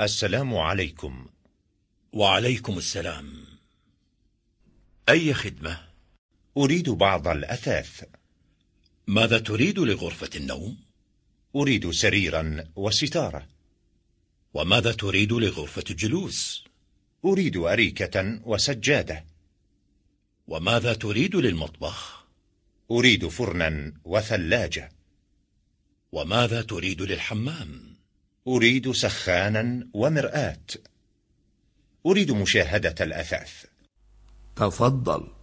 السلام عليكم وعليكم السلام أي خدمة؟ أريد بعض الأثاث ماذا تريد لغرفة النوم؟ أريد سريرا وستارة وماذا تريد لغرفة الجلوس؟ أريد أريكة وسجادة وماذا تريد للمطبخ؟ أريد فرنا وثلاجة وماذا تريد للحمام؟ أريد سخانا ومرآة. أريد مشاهدة الأثاث. تفضل.